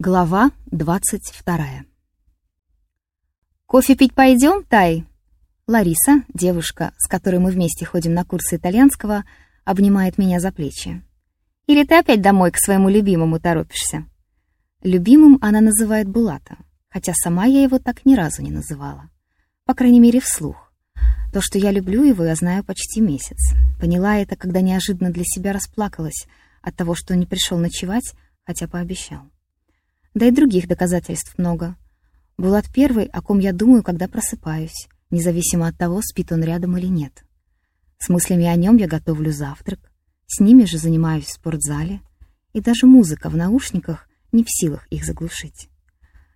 Глава двадцать вторая. «Кофе пить пойдем, Тай?» Лариса, девушка, с которой мы вместе ходим на курсы итальянского, обнимает меня за плечи. «Или ты опять домой к своему любимому торопишься?» Любимым она называет Булата, хотя сама я его так ни разу не называла. По крайней мере, вслух. То, что я люблю его, я знаю почти месяц. Поняла это, когда неожиданно для себя расплакалась от того, что он не пришел ночевать, хотя пообещал. Да и других доказательств много. Булат первый, о ком я думаю, когда просыпаюсь, независимо от того, спит он рядом или нет. С мыслями о нем я готовлю завтрак, с ними же занимаюсь в спортзале, и даже музыка в наушниках не в силах их заглушить.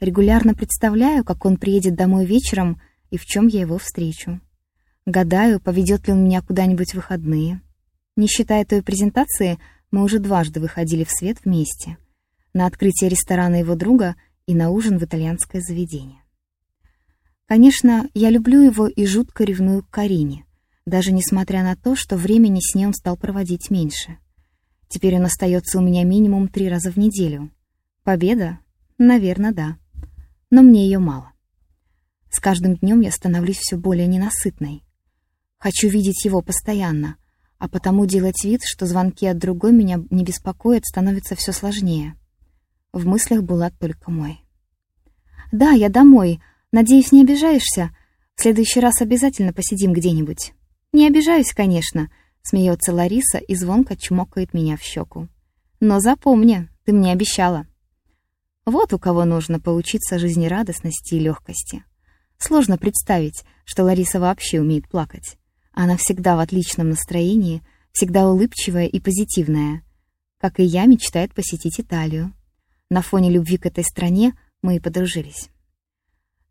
Регулярно представляю, как он приедет домой вечером и в чем я его встречу. Гадаю, поведет ли он меня куда-нибудь в выходные. Не считая той презентации, мы уже дважды выходили в свет вместе — на открытие ресторана его друга и на ужин в итальянское заведение. Конечно, я люблю его и жутко ревную к Карине, даже несмотря на то, что времени с ней он стал проводить меньше. Теперь он остается у меня минимум три раза в неделю. Победа? Наверное, да. Но мне ее мало. С каждым днем я становлюсь все более ненасытной. Хочу видеть его постоянно, а потому делать вид, что звонки от другой меня не беспокоят, становится все сложнее. В мыслях была только мой. «Да, я домой. Надеюсь, не обижаешься? В следующий раз обязательно посидим где-нибудь». «Не обижаюсь, конечно», — смеется Лариса и звонко чмокает меня в щеку. «Но запомни, ты мне обещала». Вот у кого нужно поучиться жизнерадостности и легкости. Сложно представить, что Лариса вообще умеет плакать. Она всегда в отличном настроении, всегда улыбчивая и позитивная. Как и я, мечтает посетить Италию. На фоне любви к этой стране мы и подружились.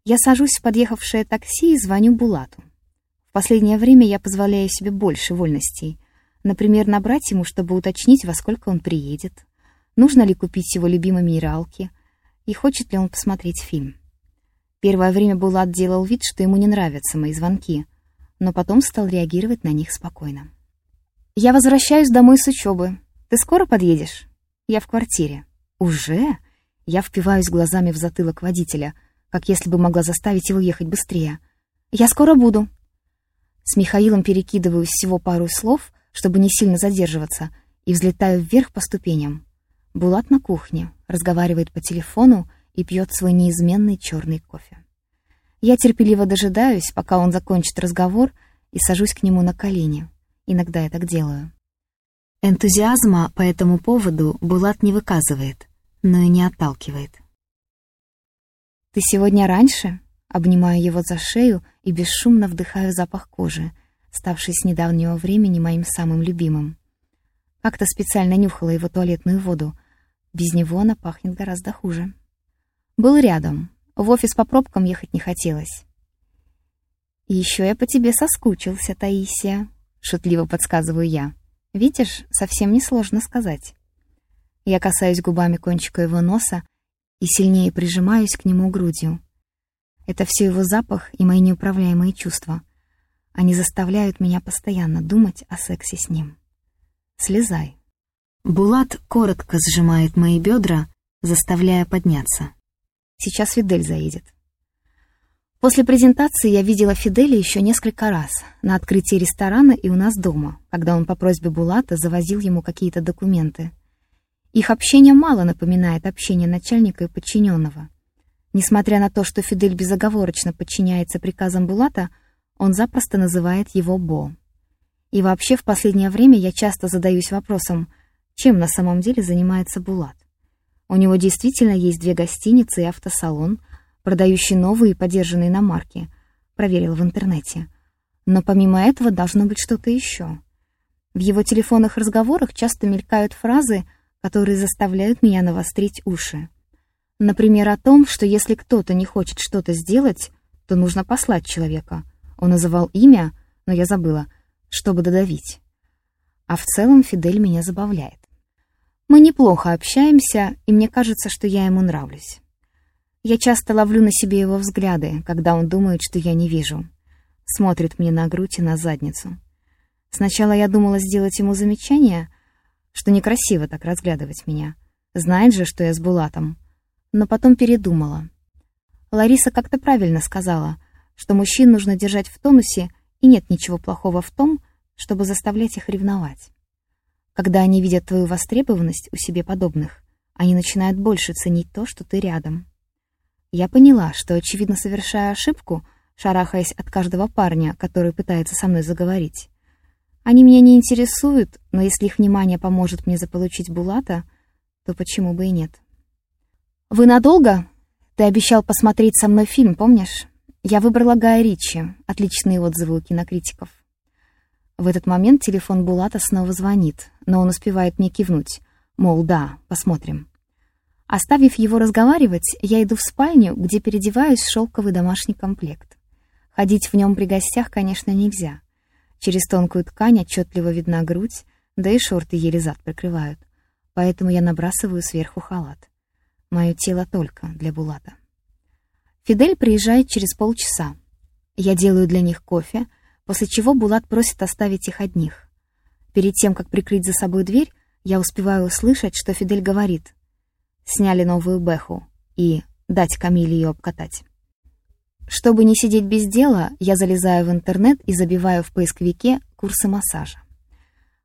Я сажусь в подъехавшее такси и звоню Булату. В последнее время я позволяю себе больше вольностей. Например, набрать ему, чтобы уточнить, во сколько он приедет, нужно ли купить его любимые минералки и хочет ли он посмотреть фильм. Первое время Булат делал вид, что ему не нравятся мои звонки, но потом стал реагировать на них спокойно. «Я возвращаюсь домой с учебы. Ты скоро подъедешь?» «Я в квартире». «Уже?» Я впиваюсь глазами в затылок водителя, как если бы могла заставить его ехать быстрее. «Я скоро буду». С Михаилом перекидываю всего пару слов, чтобы не сильно задерживаться, и взлетаю вверх по ступеням. Булат на кухне, разговаривает по телефону и пьет свой неизменный черный кофе. Я терпеливо дожидаюсь, пока он закончит разговор, и сажусь к нему на колени. Иногда я так делаю. Энтузиазма по этому поводу Булат не выказывает, но и не отталкивает. «Ты сегодня раньше?» Обнимаю его за шею и бесшумно вдыхаю запах кожи, ставший с недавнего времени моим самым любимым. Как-то специально нюхала его туалетную воду. Без него она пахнет гораздо хуже. Был рядом. В офис по пробкам ехать не хотелось. «И еще я по тебе соскучился, Таисия», — шутливо подсказываю я. Видишь, совсем несложно сказать. Я касаюсь губами кончика его носа и сильнее прижимаюсь к нему грудью. Это все его запах и мои неуправляемые чувства. Они заставляют меня постоянно думать о сексе с ним. Слезай. Булат коротко сжимает мои бедра, заставляя подняться. Сейчас Фидель заедет. После презентации я видела Фиделя еще несколько раз, на открытии ресторана и у нас дома, когда он по просьбе Булата завозил ему какие-то документы. Их общение мало напоминает общение начальника и подчиненного. Несмотря на то, что Фидель безоговорочно подчиняется приказам Булата, он запросто называет его Бо. И вообще в последнее время я часто задаюсь вопросом, чем на самом деле занимается Булат. У него действительно есть две гостиницы и автосалон — продающий новые подержанные иномарки. Проверила в интернете. Но помимо этого должно быть что-то еще. В его телефонных разговорах часто мелькают фразы, которые заставляют меня навострить уши. Например, о том, что если кто-то не хочет что-то сделать, то нужно послать человека. Он называл имя, но я забыла, чтобы додавить. А в целом Фидель меня забавляет. Мы неплохо общаемся, и мне кажется, что я ему нравлюсь. Я часто ловлю на себе его взгляды, когда он думает, что я не вижу. Смотрит мне на грудь и на задницу. Сначала я думала сделать ему замечание, что некрасиво так разглядывать меня. Знает же, что я с Булатом. но потом передумала. Лариса как-то правильно сказала, что мужчин нужно держать в тонусе, и нет ничего плохого в том, чтобы заставлять их ревновать. Когда они видят твою востребованность у себе подобных, они начинают больше ценить то, что ты рядом. Я поняла, что, очевидно, совершая ошибку, шарахаясь от каждого парня, который пытается со мной заговорить. Они меня не интересуют, но если их внимание поможет мне заполучить Булата, то почему бы и нет? «Вы надолго? Ты обещал посмотреть со мной фильм, помнишь? Я выбрала Гая Ричи, отличные отзывы у кинокритиков». В этот момент телефон Булата снова звонит, но он успевает мне кивнуть, мол, да, посмотрим. Оставив его разговаривать, я иду в спальню, где переодеваюсь в шелковый домашний комплект. Ходить в нем при гостях, конечно, нельзя. Через тонкую ткань отчетливо видна грудь, да и шорты еле зад прикрывают. Поэтому я набрасываю сверху халат. Мое тело только для Булата. Фидель приезжает через полчаса. Я делаю для них кофе, после чего Булат просит оставить их одних. Перед тем, как прикрыть за собой дверь, я успеваю услышать, что Фидель говорит. Сняли новую Бэху и дать Камиле ее обкатать. Чтобы не сидеть без дела, я залезаю в интернет и забиваю в поисковике курсы массажа.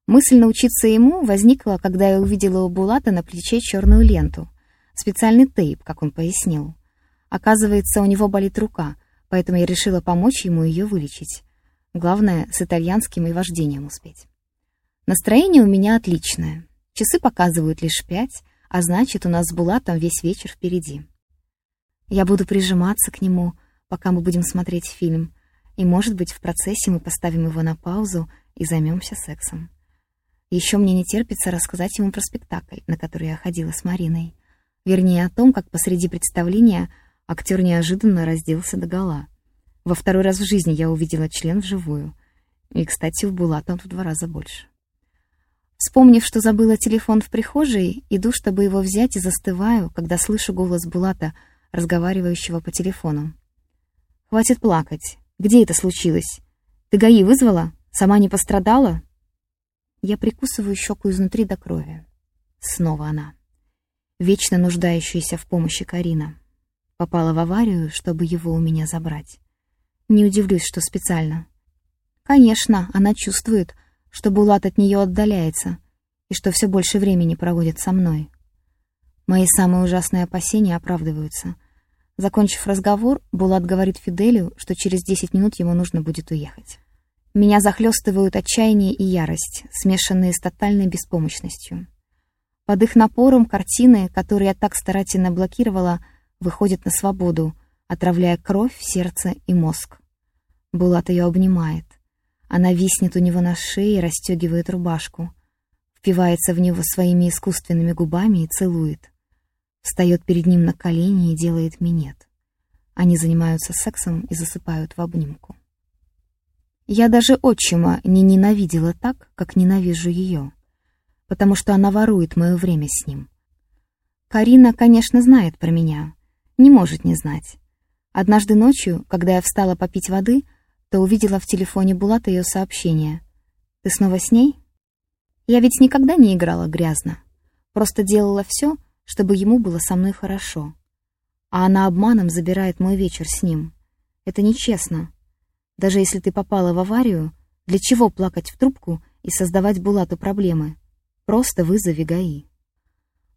Мысль научиться ему возникла, когда я увидела у Булата на плече черную ленту, специальный тейп, как он пояснил. Оказывается, у него болит рука, поэтому я решила помочь ему ее вылечить. Главное, с итальянским и вождением успеть. Настроение у меня отличное. Часы показывают лишь пять, а значит, у нас с Булатом весь вечер впереди. Я буду прижиматься к нему, пока мы будем смотреть фильм, и, может быть, в процессе мы поставим его на паузу и займемся сексом. Еще мне не терпится рассказать ему про спектакль, на который я ходила с Мариной. Вернее, о том, как посреди представления актер неожиданно разделся догола. Во второй раз в жизни я увидела член вживую. И, кстати, у Булата он в два раза больше. Вспомнив, что забыла телефон в прихожей, иду, чтобы его взять, и застываю, когда слышу голос Булата, разговаривающего по телефону. «Хватит плакать. Где это случилось? Ты ГАИ вызвала? Сама не пострадала?» Я прикусываю щеку изнутри до крови. Снова она. Вечно нуждающаяся в помощи Карина. Попала в аварию, чтобы его у меня забрать. Не удивлюсь, что специально. Конечно, она чувствует, что Булат от нее отдаляется и что все больше времени проводит со мной. Мои самые ужасные опасения оправдываются. Закончив разговор, Булат говорит Фиделю, что через 10 минут ему нужно будет уехать. Меня захлестывают отчаяние и ярость, смешанные с тотальной беспомощностью. Под их напором картины, которые я так старательно блокировала, выходят на свободу, отравляя кровь, сердце и мозг. Булат ее обнимает. Она виснет у него на шее и расстегивает рубашку. Впивается в него своими искусственными губами и целует. Встает перед ним на колени и делает минет. Они занимаются сексом и засыпают в обнимку. Я даже отчима не ненавидела так, как ненавижу ее, потому что она ворует мое время с ним. Карина, конечно, знает про меня, не может не знать. Однажды ночью, когда я встала попить воды, то увидела в телефоне Булата ее сообщение. «Ты снова с ней?» Я ведь никогда не играла грязно. Просто делала все, чтобы ему было со мной хорошо. А она обманом забирает мой вечер с ним. Это нечестно. Даже если ты попала в аварию, для чего плакать в трубку и создавать Булату проблемы? Просто вызови ГАИ.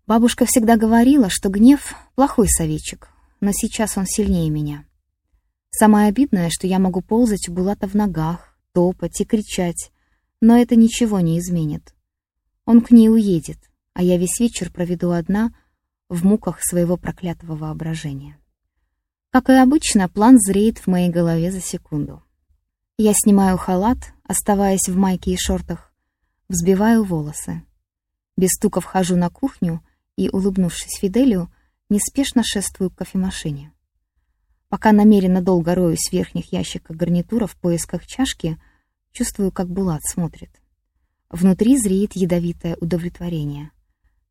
Бабушка всегда говорила, что гнев — плохой советчик, но сейчас он сильнее меня. Самое обидное, что я могу ползать у Булата в ногах, топать и кричать, но это ничего не изменит. Он к ней уедет, а я весь вечер проведу одна в муках своего проклятого воображения. Как и обычно, план зреет в моей голове за секунду. Я снимаю халат, оставаясь в майке и шортах, взбиваю волосы. Без стука вхожу на кухню и, улыбнувшись Фиделю, неспешно шествую к кофемашине. Пока намеренно долго роюсь в верхних ящиках гарнитура в поисках чашки, чувствую, как Булат смотрит. Внутри зреет ядовитое удовлетворение.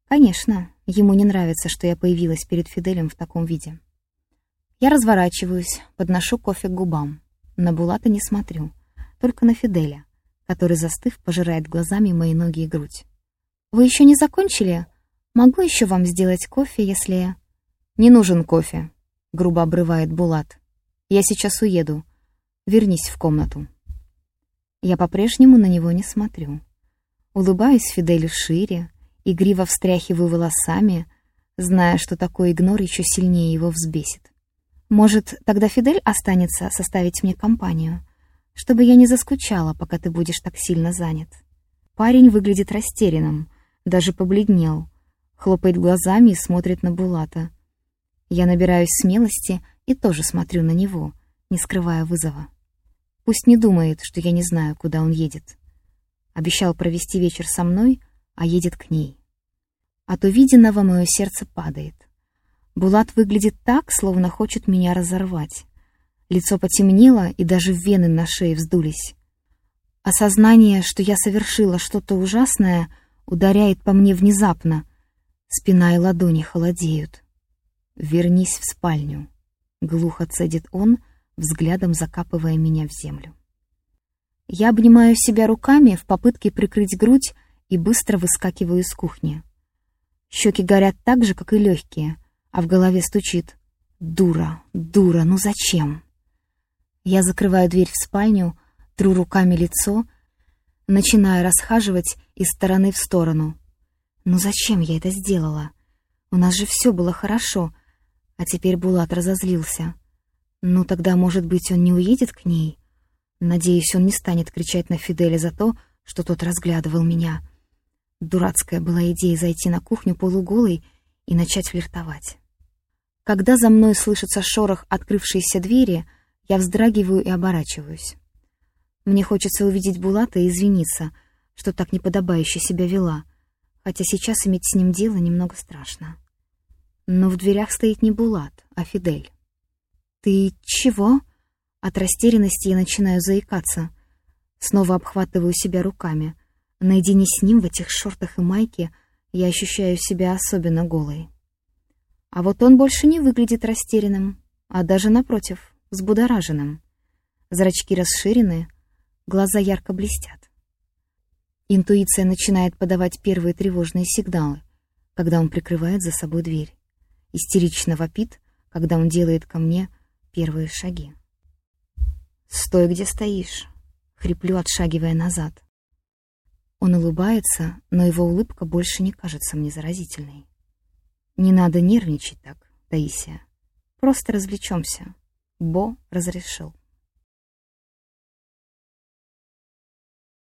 Конечно, ему не нравится, что я появилась перед Фиделем в таком виде. Я разворачиваюсь, подношу кофе к губам. На Булата не смотрю, только на Фиделя, который, застыв, пожирает глазами мои ноги и грудь. «Вы еще не закончили? Могу еще вам сделать кофе, если...» «Не нужен кофе», — грубо обрывает Булат. «Я сейчас уеду. Вернись в комнату». Я по-прежнему на него не смотрю. Улыбаюсь Фиделю шире, игриво встряхиваю волосами, зная, что такой игнор еще сильнее его взбесит. Может, тогда Фидель останется составить мне компанию, чтобы я не заскучала, пока ты будешь так сильно занят. Парень выглядит растерянным, даже побледнел, хлопает глазами и смотрит на Булата. Я набираюсь смелости и тоже смотрю на него, не скрывая вызова. Пусть не думает, что я не знаю, куда он едет. Обещал провести вечер со мной, а едет к ней. От увиденного мое сердце падает. Булат выглядит так, словно хочет меня разорвать. Лицо потемнело, и даже вены на шее вздулись. Осознание, что я совершила что-то ужасное, ударяет по мне внезапно. Спина и ладони холодеют. «Вернись в спальню», — глухо цедит он, взглядом закапывая меня в землю. Я обнимаю себя руками в попытке прикрыть грудь и быстро выскакиваю из кухни. Щеки горят так же, как и легкие, а в голове стучит «Дура, дура, ну зачем?» Я закрываю дверь в спальню, тру руками лицо, начинаю расхаживать из стороны в сторону. «Ну зачем я это сделала? У нас же все было хорошо, а теперь Булат разозлился. Ну тогда, может быть, он не уедет к ней?» Надеюсь, он не станет кричать на Фиделя за то, что тот разглядывал меня. Дурацкая была идея зайти на кухню полуголой и начать флиртовать. Когда за мной слышится шорох открывшейся двери, я вздрагиваю и оборачиваюсь. Мне хочется увидеть Булата и извиниться, что так неподобающе себя вела, хотя сейчас иметь с ним дело немного страшно. Но в дверях стоит не Булат, а Фидель. «Ты чего?» От растерянности я начинаю заикаться. Снова обхватываю себя руками. Наедине с ним в этих шортах и майке я ощущаю себя особенно голой. А вот он больше не выглядит растерянным, а даже напротив, взбудораженным. Зрачки расширены, глаза ярко блестят. Интуиция начинает подавать первые тревожные сигналы, когда он прикрывает за собой дверь. Истерично вопит, когда он делает ко мне первые шаги. «Стой, где стоишь!» — хриплю, отшагивая назад. Он улыбается, но его улыбка больше не кажется мне заразительной. «Не надо нервничать так, Таисия. Просто развлечемся. Бо разрешил».